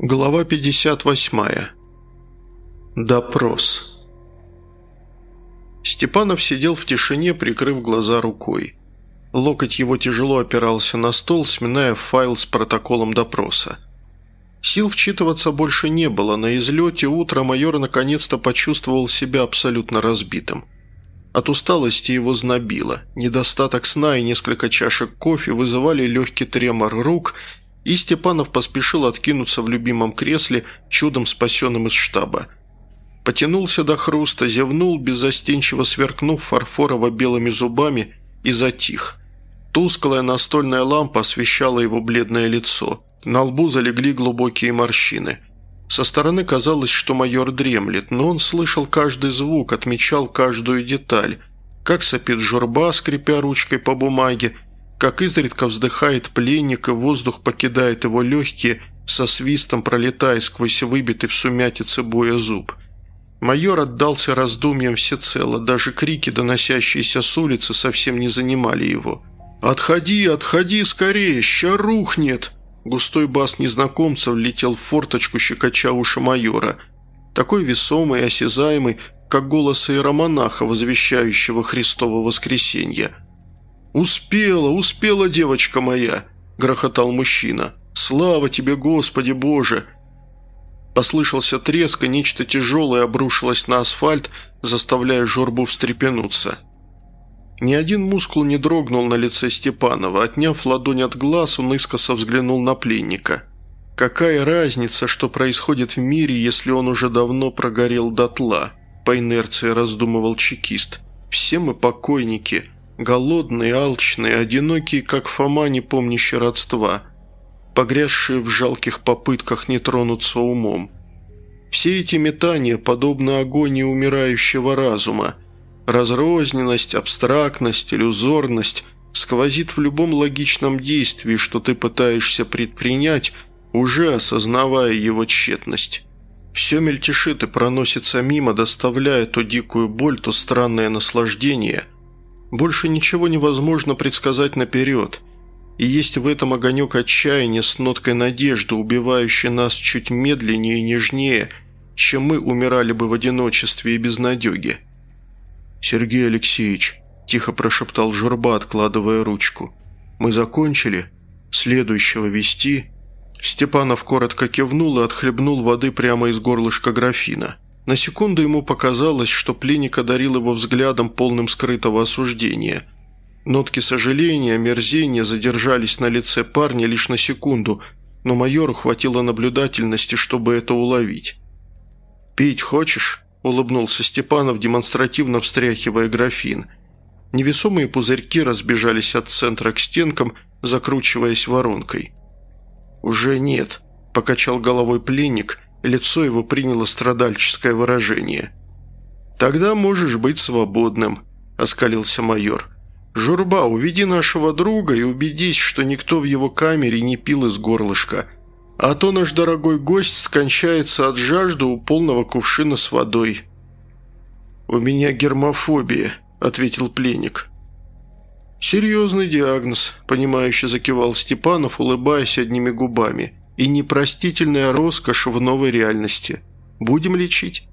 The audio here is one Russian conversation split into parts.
Глава 58. Допрос. Степанов сидел в тишине, прикрыв глаза рукой. Локоть его тяжело опирался на стол, сминая файл с протоколом допроса. Сил вчитываться больше не было. На излете утро майор наконец-то почувствовал себя абсолютно разбитым. От усталости его знобило. Недостаток сна и несколько чашек кофе вызывали легкий тремор рук – и Степанов поспешил откинуться в любимом кресле, чудом спасенным из штаба. Потянулся до хруста, зевнул, беззастенчиво сверкнув фарфорово-белыми зубами, и затих. Тусклая настольная лампа освещала его бледное лицо. На лбу залегли глубокие морщины. Со стороны казалось, что майор дремлет, но он слышал каждый звук, отмечал каждую деталь. Как сопит журба, скрипя ручкой по бумаге, как изредка вздыхает пленник, и воздух покидает его легкие, со свистом пролетая сквозь выбитый в сумятице боя зуб. Майор отдался раздумьям всецело, даже крики, доносящиеся с улицы, совсем не занимали его. «Отходи, отходи скорее, ща рухнет!» Густой бас незнакомца влетел в форточку, щекоча уши майора. Такой весомый и осязаемый, как голос иеромонаха, возвещающего Христово воскресенье – «Успела, успела, девочка моя!» – грохотал мужчина. «Слава тебе, Господи Боже!» Послышался треск, и нечто тяжелое обрушилось на асфальт, заставляя жорбу встрепенуться. Ни один мускул не дрогнул на лице Степанова. Отняв ладонь от глаз, он искоса взглянул на пленника. «Какая разница, что происходит в мире, если он уже давно прогорел дотла?» – по инерции раздумывал чекист. «Все мы покойники». Голодные, алчные, одинокие, как Фома, не помнящий родства, погрязшие в жалких попытках не тронуться умом. Все эти метания подобны агонии умирающего разума. Разрозненность, абстрактность, иллюзорность сквозит в любом логичном действии, что ты пытаешься предпринять, уже осознавая его тщетность. Все мельтешит и проносится мимо, доставляя то дикую боль, то странное наслаждение – больше ничего невозможно предсказать наперед. И есть в этом огонек отчаяния с ноткой надежды, убивающий нас чуть медленнее и нежнее, чем мы умирали бы в одиночестве и безнадеге. «Сергей Алексеевич», – тихо прошептал Журба, откладывая ручку. «Мы закончили? Следующего вести?» Степанов коротко кивнул и отхлебнул воды прямо из горлышка графина. На секунду ему показалось, что пленник одарил его взглядом, полным скрытого осуждения. Нотки сожаления, омерзения задержались на лице парня лишь на секунду, но майору хватило наблюдательности, чтобы это уловить. «Пить хочешь?» – улыбнулся Степанов, демонстративно встряхивая графин. Невесомые пузырьки разбежались от центра к стенкам, закручиваясь воронкой. «Уже нет», – покачал головой пленник – Лицо его приняло страдальческое выражение. «Тогда можешь быть свободным», – оскалился майор. «Журба, уведи нашего друга и убедись, что никто в его камере не пил из горлышка. А то наш дорогой гость скончается от жажды у полного кувшина с водой». «У меня гермофобия», – ответил пленник. «Серьезный диагноз», – понимающе закивал Степанов, улыбаясь одними губами и непростительная роскошь в новой реальности. Будем лечить?»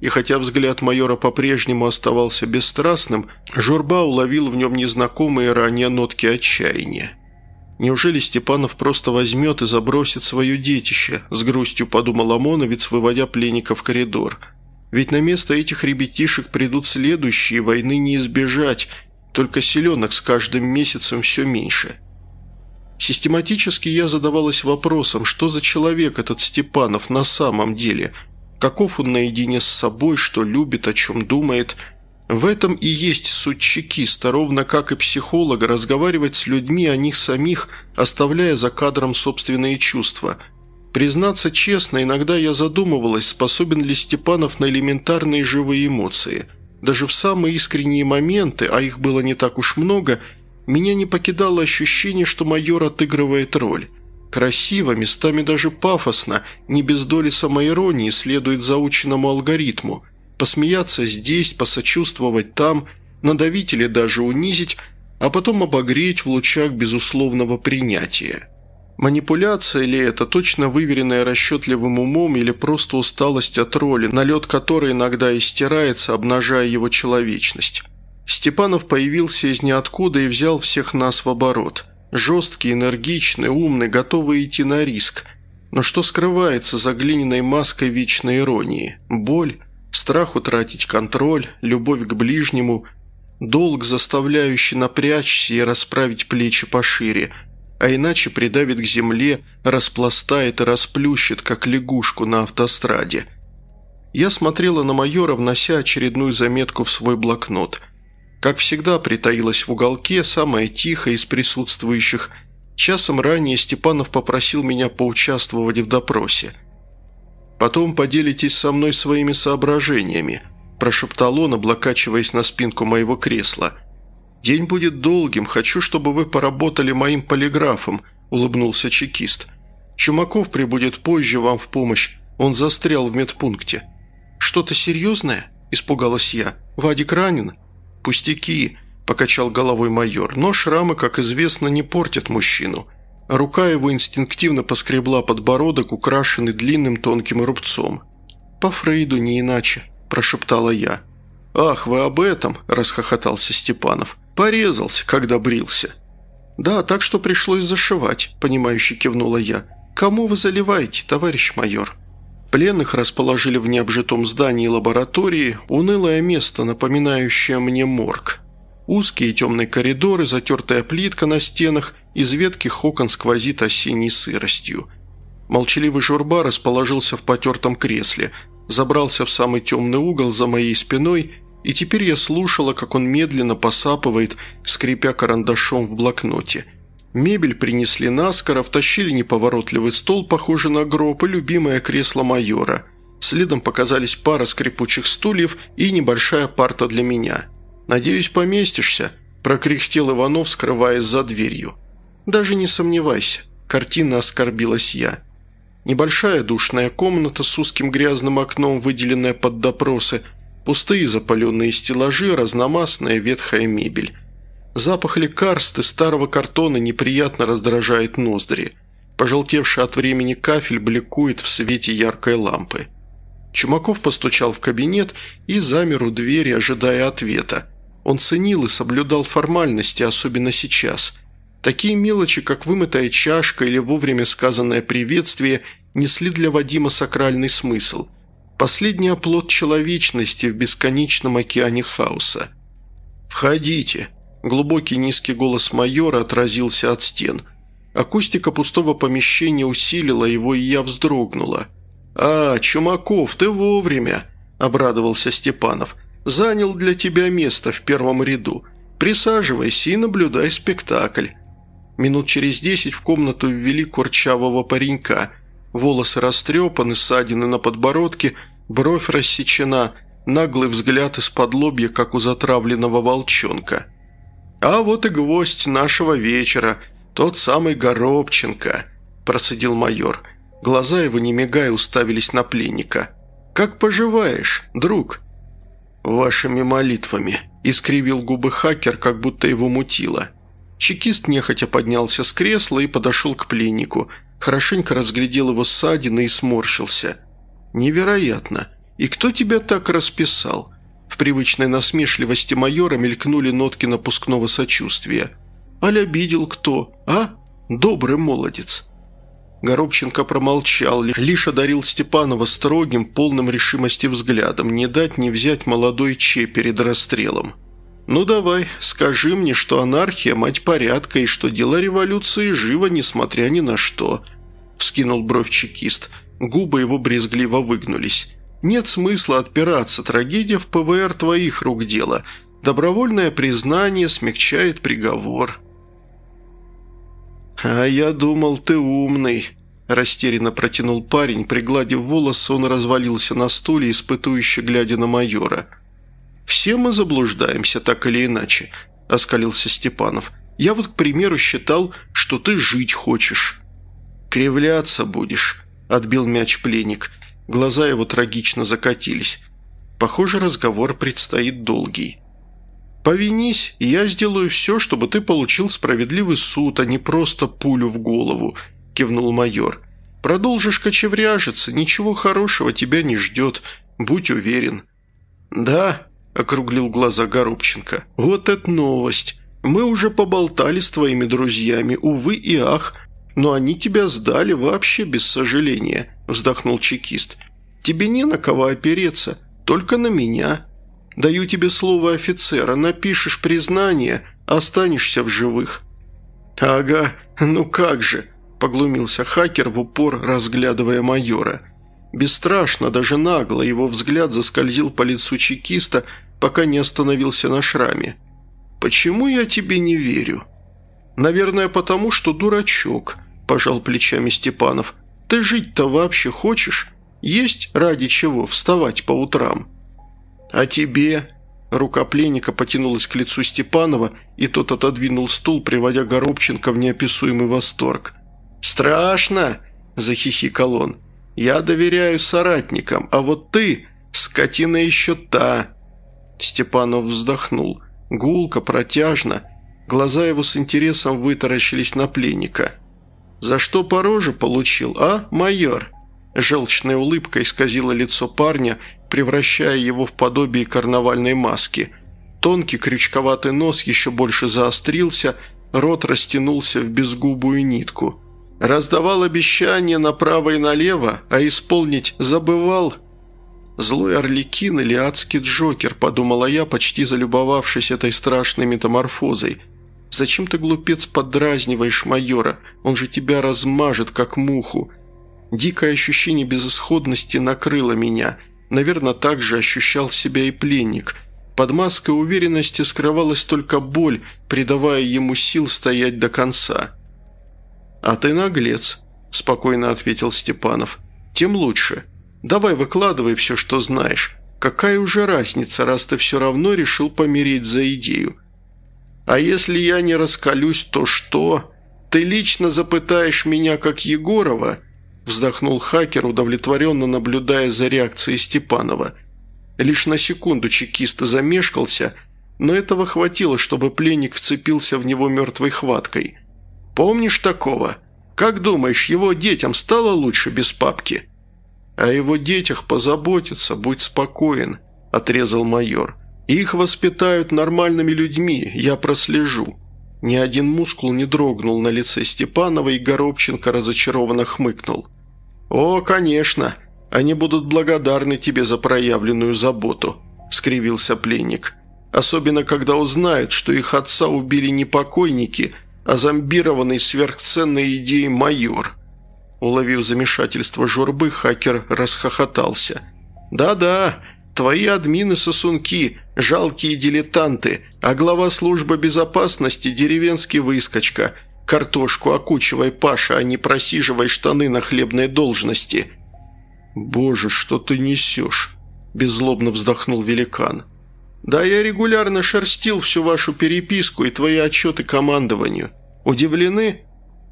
И хотя взгляд майора по-прежнему оставался бесстрастным, Журба уловил в нем незнакомые ранее нотки отчаяния. «Неужели Степанов просто возьмет и забросит свое детище?» – с грустью подумал ОМОНовец, выводя пленника в коридор. «Ведь на место этих ребятишек придут следующие, войны не избежать, только селенок с каждым месяцем все меньше». Систематически я задавалась вопросом, что за человек этот Степанов на самом деле, каков он наедине с собой, что любит, о чем думает. В этом и есть суть чекиста, ровно как и психолога, разговаривать с людьми о них самих, оставляя за кадром собственные чувства. Признаться честно, иногда я задумывалась, способен ли Степанов на элементарные живые эмоции. Даже в самые искренние моменты, а их было не так уж много – меня не покидало ощущение, что майор отыгрывает роль. Красиво, местами даже пафосно, не без доли самоиронии следует заученному алгоритму. Посмеяться здесь, посочувствовать там, надавить или даже унизить, а потом обогреть в лучах безусловного принятия. Манипуляция ли это, точно выверенная расчетливым умом или просто усталость от роли, налет которой иногда и стирается, обнажая его человечность? Степанов появился из ниоткуда и взял всех нас в оборот. Жесткий, энергичный, умный, готовый идти на риск. Но что скрывается за глиняной маской вечной иронии? Боль? Страх утратить контроль? Любовь к ближнему? Долг, заставляющий напрячься и расправить плечи пошире – а иначе придавит к земле, распластает и расплющит, как лягушку на автостраде. Я смотрела на майора, внося очередную заметку в свой блокнот. Как всегда, притаилась в уголке, самая тихая из присутствующих. Часом ранее Степанов попросил меня поучаствовать в допросе. «Потом поделитесь со мной своими соображениями», – прошептал он, облокачиваясь на спинку моего кресла – «День будет долгим. Хочу, чтобы вы поработали моим полиграфом», – улыбнулся чекист. «Чумаков прибудет позже вам в помощь. Он застрял в медпункте». «Что-то серьезное?» – испугалась я. «Вадик ранен?» «Пустяки», – покачал головой майор. «Но шрамы, как известно, не портят мужчину». Рука его инстинктивно поскребла подбородок, украшенный длинным тонким рубцом. «По Фрейду не иначе», – прошептала я. «Ах, вы об этом?» – расхохотался Степанов. «Порезался, когда брился». «Да, так что пришлось зашивать», – понимающе кивнула я. «Кому вы заливаете, товарищ майор?» Пленных расположили в необжитом здании лаборатории, унылое место, напоминающее мне морг. Узкие темные коридоры, затертая плитка на стенах, из ветких окон сквозит осенней сыростью. Молчаливый журба расположился в потертом кресле, забрался в самый темный угол за моей спиной и теперь я слушала, как он медленно посапывает, скрипя карандашом в блокноте. Мебель принесли наскоро, втащили неповоротливый стол, похожий на гроб, и любимое кресло майора. Следом показались пара скрипучих стульев и небольшая парта для меня. «Надеюсь, поместишься», – прокряхтел Иванов, скрываясь за дверью. «Даже не сомневайся», – картина оскорбилась я. Небольшая душная комната с узким грязным окном, выделенная под допросы – Пустые запаленные стеллажи, разномастная ветхая мебель. Запах лекарств и старого картона неприятно раздражает ноздри. Пожелтевший от времени кафель бликует в свете яркой лампы. Чумаков постучал в кабинет и замер у двери, ожидая ответа. Он ценил и соблюдал формальности, особенно сейчас. Такие мелочи, как вымытая чашка или вовремя сказанное приветствие, несли для Вадима сакральный смысл. Последний оплот человечности в бесконечном океане хаоса. «Входите!» Глубокий низкий голос майора отразился от стен. Акустика пустого помещения усилила его, и я вздрогнула. «А, Чумаков, ты вовремя!» – обрадовался Степанов. «Занял для тебя место в первом ряду. Присаживайся и наблюдай спектакль». Минут через десять в комнату ввели курчавого паренька – волосы растрепаны, ссадины на подбородке, бровь рассечена, наглый взгляд из-под лобья, как у затравленного волчонка. «А вот и гвоздь нашего вечера, тот самый Горобченко», – процедил майор. Глаза его, не мигая, уставились на пленника. «Как поживаешь, друг?» «Вашими молитвами», – искривил губы хакер, как будто его мутило. Чекист нехотя поднялся с кресла и подошел к пленнику – хорошенько разглядел его ссадины и сморщился. «Невероятно! И кто тебя так расписал?» В привычной насмешливости майора мелькнули нотки напускного сочувствия. «Аль обидел кто, а? Добрый молодец!» Горобченко промолчал, лишь одарил Степанова строгим, полным решимости взглядом, не дать не взять молодой Че перед расстрелом. «Ну давай, скажи мне, что анархия – мать порядка, и что дела революции живо, несмотря ни на что», – вскинул бровь чекист. Губы его брезгливо выгнулись. «Нет смысла отпираться, трагедия в ПВР твоих рук дело. Добровольное признание смягчает приговор». «А я думал, ты умный», – растерянно протянул парень. Пригладив волосы, он развалился на стуле, испытующе глядя на майора – «Все мы заблуждаемся, так или иначе», – оскалился Степанов. «Я вот, к примеру, считал, что ты жить хочешь». «Кривляться будешь», – отбил мяч пленник. Глаза его трагично закатились. Похоже, разговор предстоит долгий. «Повинись, и я сделаю все, чтобы ты получил справедливый суд, а не просто пулю в голову. – кивнул майор. «Продолжишь кочевряжиться, ничего хорошего тебя не ждет, будь уверен». «Да», – округлил глаза Горобченко, – «вот это новость. Мы уже поболтали с твоими друзьями, увы и ах, но они тебя сдали вообще без сожаления», – вздохнул чекист. «Тебе не на кого опереться, только на меня. Даю тебе слово офицера, напишешь признание, останешься в живых». «Ага, ну как же», – поглумился хакер в упор, разглядывая майора. Бесстрашно, даже нагло, его взгляд заскользил по лицу чекиста, пока не остановился на шраме. «Почему я тебе не верю?» «Наверное, потому что дурачок», – пожал плечами Степанов. «Ты жить-то вообще хочешь? Есть ради чего вставать по утрам?» «А тебе?» Рука пленника потянулась к лицу Степанова, и тот отодвинул стул, приводя Горобченко в неописуемый восторг. «Страшно!» – захихикал он. «Я доверяю соратникам, а вот ты – скотина еще та!» Степанов вздохнул. Гулко, протяжно. Глаза его с интересом вытаращились на пленника. «За что по роже получил, а, майор?» Желчная улыбка исказила лицо парня, превращая его в подобие карнавальной маски. Тонкий крючковатый нос еще больше заострился, рот растянулся в безгубую нитку. Раздавал обещания направо и налево, а исполнить забывал. «Злой орликин или адский джокер», – подумала я, почти залюбовавшись этой страшной метаморфозой. «Зачем ты, глупец, подразниваешь майора? Он же тебя размажет, как муху». Дикое ощущение безысходности накрыло меня – Наверное, так же ощущал себя и пленник. Под маской уверенности скрывалась только боль, придавая ему сил стоять до конца. «А ты наглец», – спокойно ответил Степанов. «Тем лучше. Давай выкладывай все, что знаешь. Какая уже разница, раз ты все равно решил помереть за идею? А если я не раскалюсь, то что? Ты лично запытаешь меня, как Егорова?» Вздохнул хакер, удовлетворенно наблюдая за реакцией Степанова. Лишь на секунду чекист замешкался, но этого хватило, чтобы пленник вцепился в него мертвой хваткой. «Помнишь такого? Как думаешь, его детям стало лучше без папки?» «О его детях позаботятся, будь спокоен», – отрезал майор. «Их воспитают нормальными людьми, я прослежу». Ни один мускул не дрогнул на лице Степанова, и Горобченко разочарованно хмыкнул. «О, конечно. Они будут благодарны тебе за проявленную заботу», – скривился пленник. «Особенно, когда узнают, что их отца убили не покойники, а зомбированный сверхценной идеей майор». Уловив замешательство журбы, хакер расхохотался. «Да-да, твои админы-сосунки, жалкие дилетанты, а глава службы безопасности – деревенский выскочка – Картошку окучивай, Паша, а не просиживай штаны на хлебной должности». «Боже, что ты несешь?» – беззлобно вздохнул великан. «Да я регулярно шерстил всю вашу переписку и твои отчеты командованию. Удивлены?»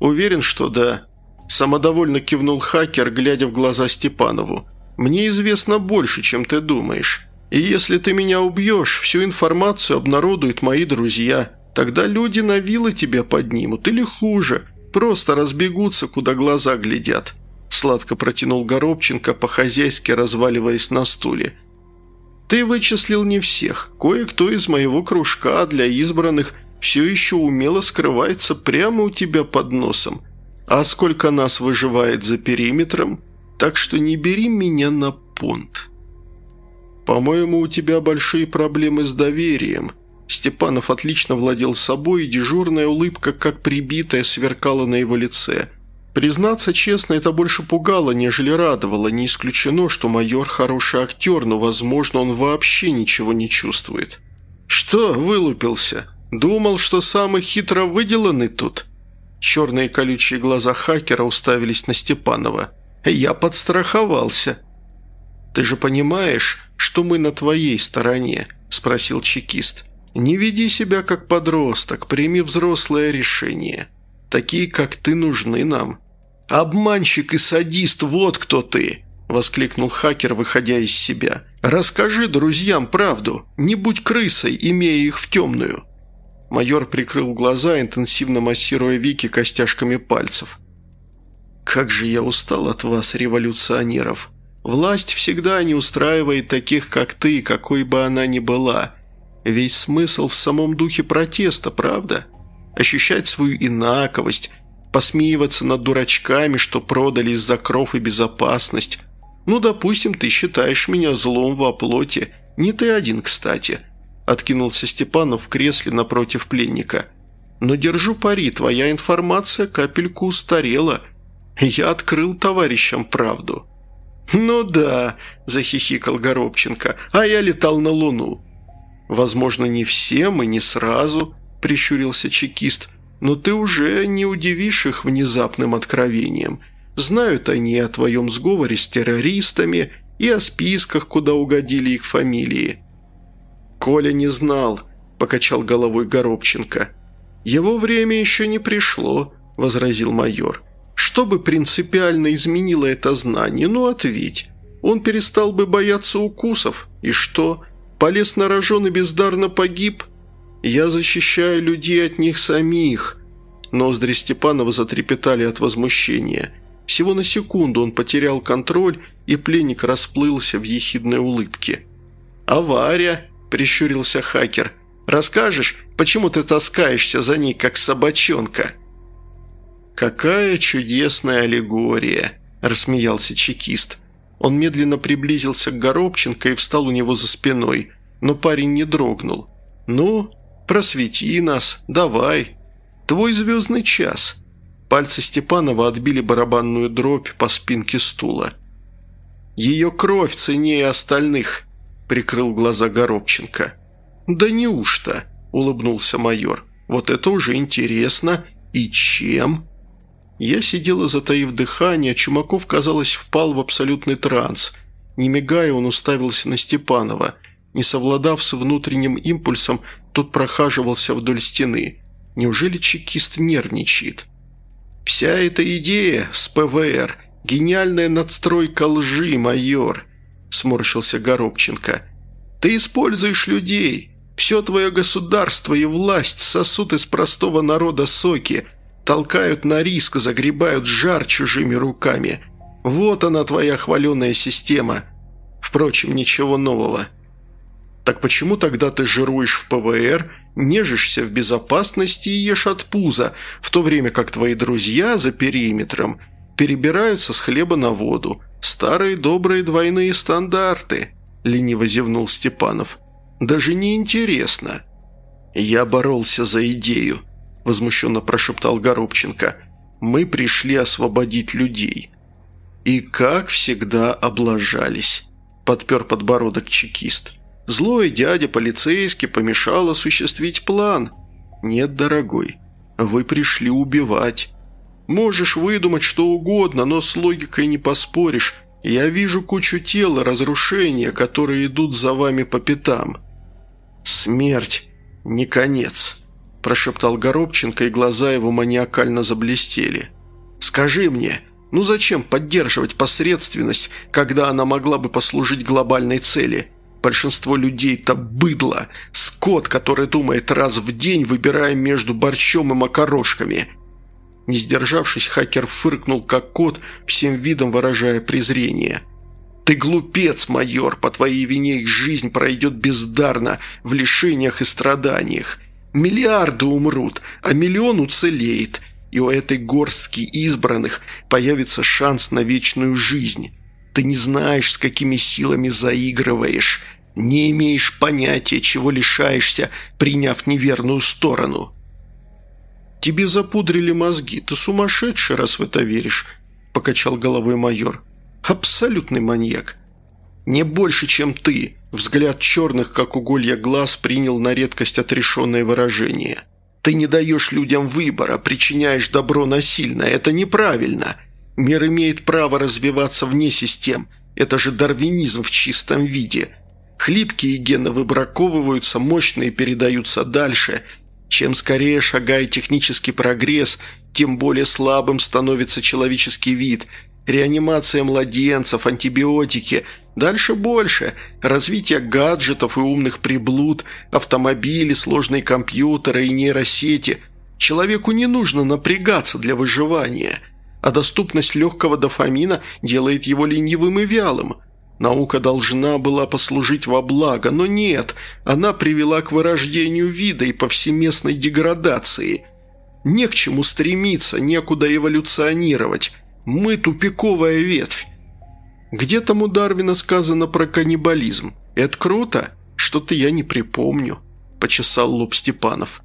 «Уверен, что да». Самодовольно кивнул хакер, глядя в глаза Степанову. «Мне известно больше, чем ты думаешь. И если ты меня убьешь, всю информацию обнародуют мои друзья. Тогда люди на вилы тебя поднимут, или хуже, просто разбегутся, куда глаза глядят», – сладко протянул Горобченко, по-хозяйски разваливаясь на стуле. «Ты вычислил не всех. Кое-кто из моего кружка для избранных все еще умело скрывается прямо у тебя под носом. А сколько нас выживает за периметром? Так что не бери меня на понт». «По-моему, у тебя большие проблемы с доверием», Степанов отлично владел собой, и дежурная улыбка, как прибитая, сверкала на его лице. Признаться честно, это больше пугало, нежели радовало. Не исключено, что майор хороший актер, но, возможно, он вообще ничего не чувствует. «Что?» – вылупился. «Думал, что самый хитро выделанный тут?» Черные колючие глаза хакера уставились на Степанова. «Я подстраховался». «Ты же понимаешь, что мы на твоей стороне?» – спросил чекист. Не веди себя как подросток, прими взрослое решение. Такие, как ты, нужны нам». «Обманщик и садист, вот кто ты!» – воскликнул хакер, выходя из себя. «Расскажи друзьям правду, не будь крысой, имея их в темную». Майор прикрыл глаза, интенсивно массируя Вики костяшками пальцев. «Как же я устал от вас, революционеров! Власть всегда не устраивает таких, как ты, какой бы она ни была. Весь смысл в самом духе протеста, правда? Ощущать свою инаковость, посмеиваться над дурачками, что продали из-за кров и безопасность. Ну, допустим, ты считаешь меня злом во плоти. Не ты один, кстати». Откинулся Степанов в кресле напротив пленника. «Но держу пари, твоя информация капельку устарела. Я открыл товарищам правду». «Ну да», – захихикал Горобченко, – «а я летал на Луну». «Возможно, не всем и не сразу», – прищурился чекист, – «но ты уже не удивишь их внезапным откровением. Знают они о твоем сговоре с террористами и о списках, куда угодили их фамилии». «Коля не знал», – покачал головой Горобченко. «Его время еще не пришло», – возразил майор. Что бы принципиально изменило это знание? Ну, ответь. Он перестал бы бояться укусов. И что? Полез на рожон и бездарно погиб? Я защищаю людей от них самих. Ноздри Степанова затрепетали от возмущения. Всего на секунду он потерял контроль, и пленник расплылся в ехидной улыбке. «Авария!» – прищурился хакер. «Расскажешь, почему ты таскаешься за ней, как собачонка?» «Какая чудесная аллегория!» – рассмеялся чекист. Он медленно приблизился к Горобченко и встал у него за спиной, но парень не дрогнул. «Ну, просвети нас, давай. Твой звездный час». Пальцы Степанова отбили барабанную дробь по спинке стула. «Ее кровь ценнее остальных», – прикрыл глаза Горобченко. «Да неужто?» – улыбнулся майор. «Вот это уже интересно. И чем?» Я сидела, затаив дыхание, Чумаков, казалось, впал в абсолютный транс. Не мигая, он уставился на Степанова. Не совладав с внутренним импульсом, тот прохаживался вдоль стены. Неужели чекист нервничает? «Вся эта идея с ПВР – гениальная надстройка лжи, майор», – сморщился Горобченко. «Ты используешь людей. Все твое государство и власть сосут из простого народа соки – Толкают на риск, загребают жар чужими руками. Вот она, твоя хваленая система. Впрочем, ничего нового. Так почему тогда ты жируешь в ПВР, нежишься в безопасности и ешь от пуза, в то время как твои друзья за периметром перебираются с хлеба на воду? Старые добрые двойные стандарты», – лениво зевнул Степанов. «Даже не интересно. Я боролся за идею», – возмущенно прошептал Горобченко. «Мы пришли освободить людей». «И как всегда облажались», – подпер подбородок чекист. «Злой дядя полицейский помешал осуществить план». «Нет, дорогой, вы пришли убивать. Можешь выдумать что угодно, но с логикой не поспоришь. Я вижу кучу тел и разрушения, которые идут за вами по пятам. Смерть не конец» прошептал Горобченко, и глаза его маниакально заблестели. «Скажи мне, ну зачем поддерживать посредственность, когда она могла бы послужить глобальной цели? Большинство людей-то быдло, скот, который думает раз в день, выбирая между борщом и макарошками». Не сдержавшись, хакер фыркнул, как кот, всем видом выражая презрение. «Ты глупец, майор, по твоей вине их жизнь пройдет бездарно, в лишениях и страданиях. Миллиарды умрут, а миллион уцелеет, и у этой горстки избранных появится шанс на вечную жизнь. Ты не знаешь, с какими силами заигрываешь, не имеешь понятия, чего лишаешься, приняв неверную сторону». «Тебе запудрили мозги. Ты сумасшедший, раз в это веришь», – покачал головой майор. «Абсолютный маньяк. Не больше, чем ты. Взгляд черных, как уголья глаз, принял на редкость отрешенное выражение. «Ты не даешь людям выбора, причиняешь добро насильно. Это неправильно. Мир имеет право развиваться вне систем. Это же дарвинизм в чистом виде. Хлипкие гены выбраковываются, мощные передаются дальше. Чем скорее шагает технический прогресс, тем более слабым становится человеческий вид. Реанимация младенцев, антибиотики – Дальше больше. Развитие гаджетов и умных приблуд, автомобили, сложные компьютеры и нейросети. Человеку не нужно напрягаться для выживания. а доступность легкого дофамина делает его ленивым и вялым. Наука должна была послужить во благо, но нет, она привела к вырождению вида и повсеместной деградации. Не к чему стремиться, некуда эволюционировать. Мы тупиковая ветвь. Где там у Дарвина сказано про каннибализм? Это круто? Что-то я не припомню», – почесал лоб Степанов.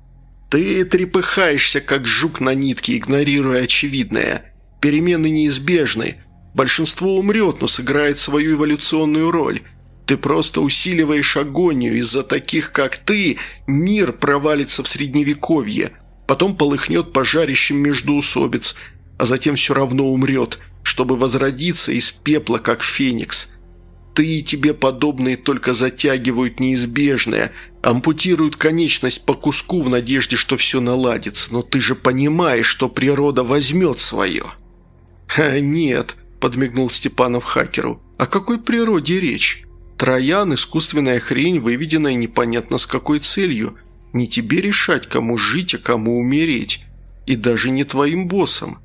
«Ты трепыхаешься, как жук на нитке, игнорируя очевидное. Перемены неизбежны. Большинство умрет, но сыграет свою эволюционную роль. Ты просто усиливаешь агонию. Из-за таких, как ты, мир провалится в средневековье. Потом полыхнет пожарищем междуусобиц, а затем все равно умрет, чтобы возродиться из пепла, как феникс. Ты и тебе подобные только затягивают неизбежное, ампутируют конечность по куску в надежде, что все наладится, но ты же понимаешь, что природа возьмет свое». «Ха, нет», – подмигнул Степанов хакеру. «О какой природе речь? Троян – искусственная хрень, выведенная непонятно с какой целью. Не тебе решать, кому жить, а кому умереть. И даже не твоим боссом».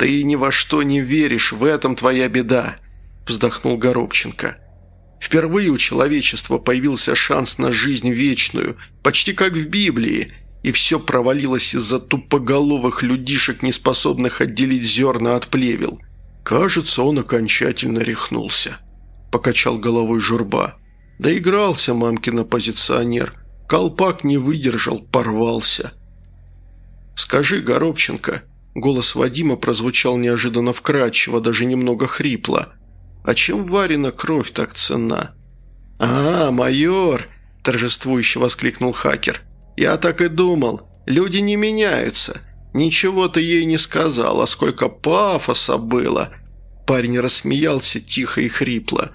«Ты ни во что не веришь, в этом твоя беда», – вздохнул Горобченко. «Впервые у человечества появился шанс на жизнь вечную, почти как в Библии, и все провалилось из-за тупоголовых людишек, не способных отделить зерна от плевел. Кажется, он окончательно рехнулся», – покачал головой журба. «Доигрался мамкин оппозиционер. Колпак не выдержал, порвался». «Скажи, Горобченко», Голос Вадима прозвучал неожиданно вкрадчиво, даже немного хрипло. «А чем Варина кровь так ценна?» «А, майор!» – торжествующе воскликнул хакер. «Я так и думал. Люди не меняются. Ничего ты ей не сказал, а сколько пафоса было!» Парень рассмеялся тихо и хрипло.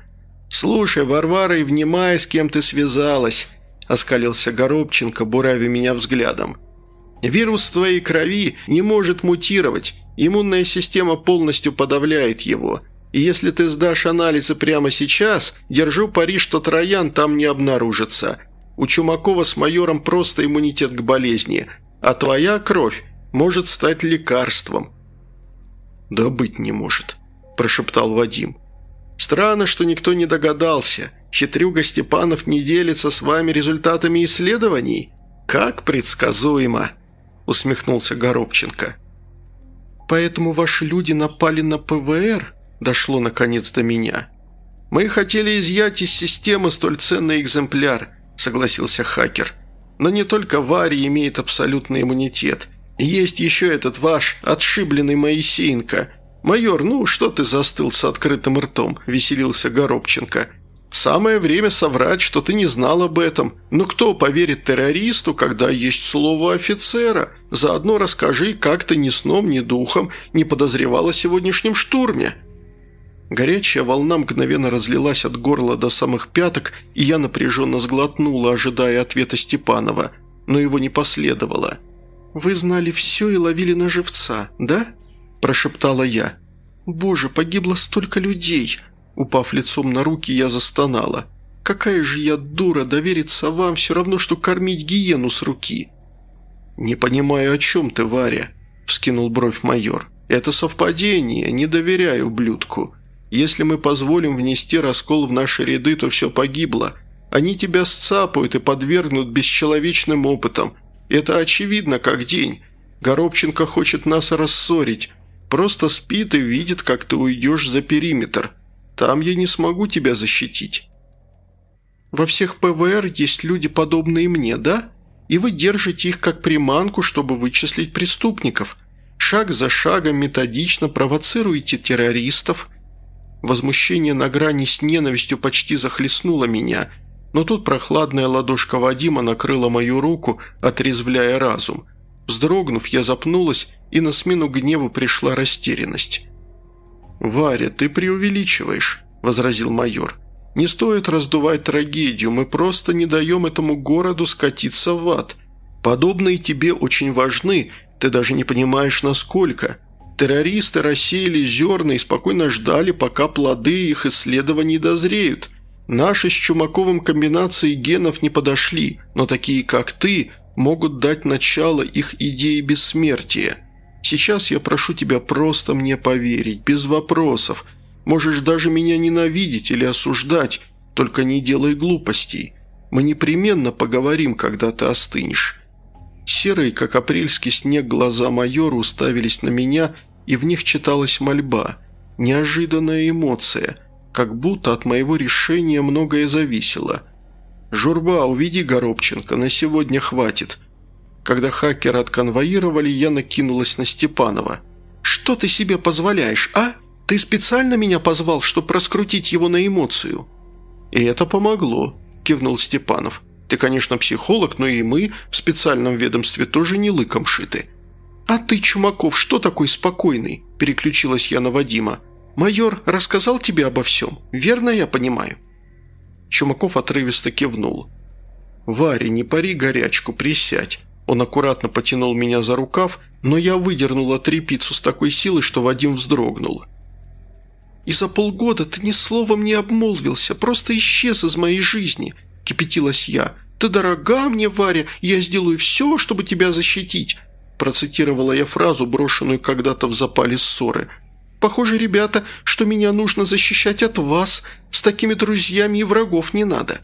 «Слушай, Варвара, и внимай, с кем ты связалась!» – оскалился Горобченко, буравя меня взглядом. Вирус твоей крови не может мутировать, иммунная система полностью подавляет его. И если ты сдашь анализы прямо сейчас, держу пари, что троян там не обнаружится. У Чумакова с майором просто иммунитет к болезни, а твоя кровь может стать лекарством». «Да быть не может», – прошептал Вадим. «Странно, что никто не догадался. Хитрюга Степанов не делится с вами результатами исследований? Как предсказуемо!» – усмехнулся Горобченко. «Поэтому ваши люди напали на ПВР?» – дошло наконец до меня. «Мы хотели изъять из системы столь ценный экземпляр», – согласился хакер. «Но не только Варри имеет абсолютный иммунитет. Есть еще этот ваш отшибленный Моисеенко. Майор, ну что ты застыл с открытым ртом?» – веселился Горобченко. Самое время соврать, что ты не знал об этом. Но кто поверит террористу, когда есть слово офицера? Заодно расскажи, как ты ни сном, ни духом не подозревал о сегодняшнем штурме». Горячая волна мгновенно разлилась от горла до самых пяток, и я напряженно сглотнула, ожидая ответа Степанова, но его не последовало. «Вы знали все и ловили на живца, да?» – прошептала я. «Боже, погибло столько людей!» Упав лицом на руки, я застонала. «Какая же я дура, довериться вам все равно, что кормить гиену с руки!» «Не понимаю, о чем ты, Варя?» – вскинул бровь майор. «Это совпадение, не доверяю ублюдку. Если мы позволим внести раскол в наши ряды, то все погибло. Они тебя сцапают и подвергнут бесчеловечным опытам. Это очевидно, как день. Горобченко хочет нас рассорить. Просто спит и видит, как ты уйдешь за периметр. Там я не смогу тебя защитить». «Во всех ПВР есть люди, подобные мне, да? И вы держите их как приманку, чтобы вычислить преступников. Шаг за шагом методично провоцируете террористов». Возмущение на грани с ненавистью почти захлестнуло меня, но тут прохладная ладошка Вадима накрыла мою руку, отрезвляя разум. Вздрогнув, я запнулась, и на смену гневу пришла растерянность. «Варя, ты преувеличиваешь», – возразил майор. «Не стоит раздувать трагедию, мы просто не даем этому городу скатиться в ад. Подобные тебе очень важны, ты даже не понимаешь, насколько. Террористы рассеяли зерна и спокойно ждали, пока плоды их исследований дозреют. Наши с Чумаковым комбинации генов не подошли, но такие, как ты, могут дать начало их идее бессмертия. Сейчас я прошу тебя просто мне поверить, без вопросов. Можешь даже меня ненавидеть или осуждать, только не делай глупостей. Мы непременно поговорим, когда ты остынешь». Серые, как апрельский снег, глаза майора уставились на меня, и в них читалась мольба. Неожиданная эмоция, как будто от моего решения многое зависело. «Журба, уведи Горобченко, на сегодня хватит», когда хакера отконвоировали, я накинулась на Степанова. «Что ты себе позволяешь, а? Ты специально меня позвал, чтобы раскрутить его на эмоцию?» «И это помогло», – кивнул Степанов. «Ты, конечно, психолог, но и мы в специальном ведомстве тоже не лыком шиты». «А ты, Чумаков, что такой спокойный?» – переключилась я на Вадима. «Майор рассказал тебе обо всем, верно я понимаю?» Чумаков отрывисто кивнул. «Варя, не пари горячку, присядь. Он аккуратно потянул меня за рукав, но я выдернула трепицу с такой силой, что Вадим вздрогнул. «И за полгода ты ни словом не обмолвился, просто исчез из моей жизни», – кипятилась я. «Ты дорога мне, Варя, я сделаю все, чтобы тебя защитить», – процитировала я фразу, брошенную когда-то в запале ссоры. «Похоже, ребята, что меня нужно защищать от вас. С такими друзьями и врагов не надо».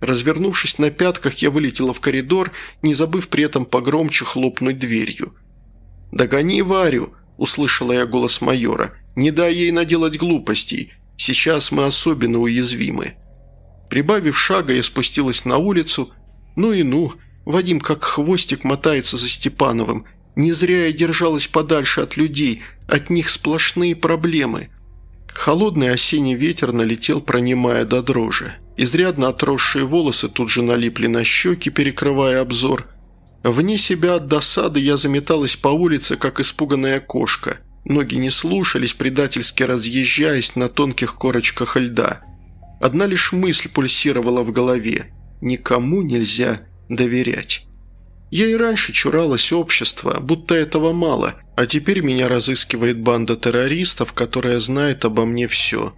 Развернувшись на пятках, я вылетела в коридор, не забыв при этом погромче хлопнуть дверью. «Догони Варю!» – услышала я голос майора. «Не дай ей наделать глупостей. Сейчас мы особенно уязвимы». Прибавив шага, я спустилась на улицу. Ну и ну, Вадим как хвостик мотается за Степановым. Не зря я держалась подальше от людей, от них сплошные проблемы. Холодный осенний ветер налетел, пронимая до дрожи. Изрядно отросшие волосы тут же налипли на щеки, перекрывая обзор. Вне себя от досады я заметалась по улице, как испуганная кошка. Ноги не слушались, предательски разъезжаясь на тонких корочках льда. Одна лишь мысль пульсировала в голове. Никому нельзя доверять. Я и раньше чуралась общества, будто этого мало, а теперь меня разыскивает банда террористов, которая знает обо мне все.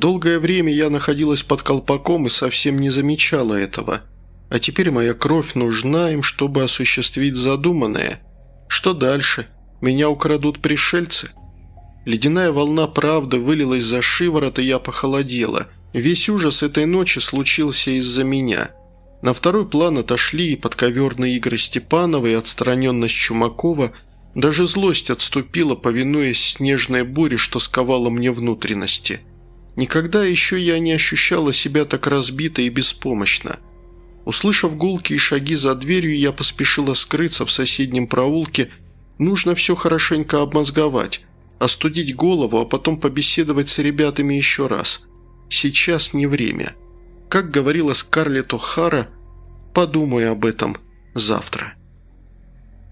Долгое время я находилась под колпаком и совсем не замечала этого. А теперь моя кровь нужна им, чтобы осуществить задуманное. Что дальше? Меня украдут пришельцы? Ледяная волна правды вылилась за шиворот, и я похолодела. Весь ужас этой ночи случился из-за меня. На второй план отошли и подковерные игры Степанова, и отстраненность Чумакова. Даже злость отступила, повинуясь снежной буре, что сковала мне внутренности. Никогда еще я не ощущала себя так разбито и беспомощно. Услышав гулки и шаги за дверью, я поспешила скрыться в соседнем проулке. Нужно все хорошенько обмозговать, остудить голову, а потом побеседовать с ребятами еще раз. Сейчас не время. Как говорила Скарлетт О'Хара, подумай об этом завтра.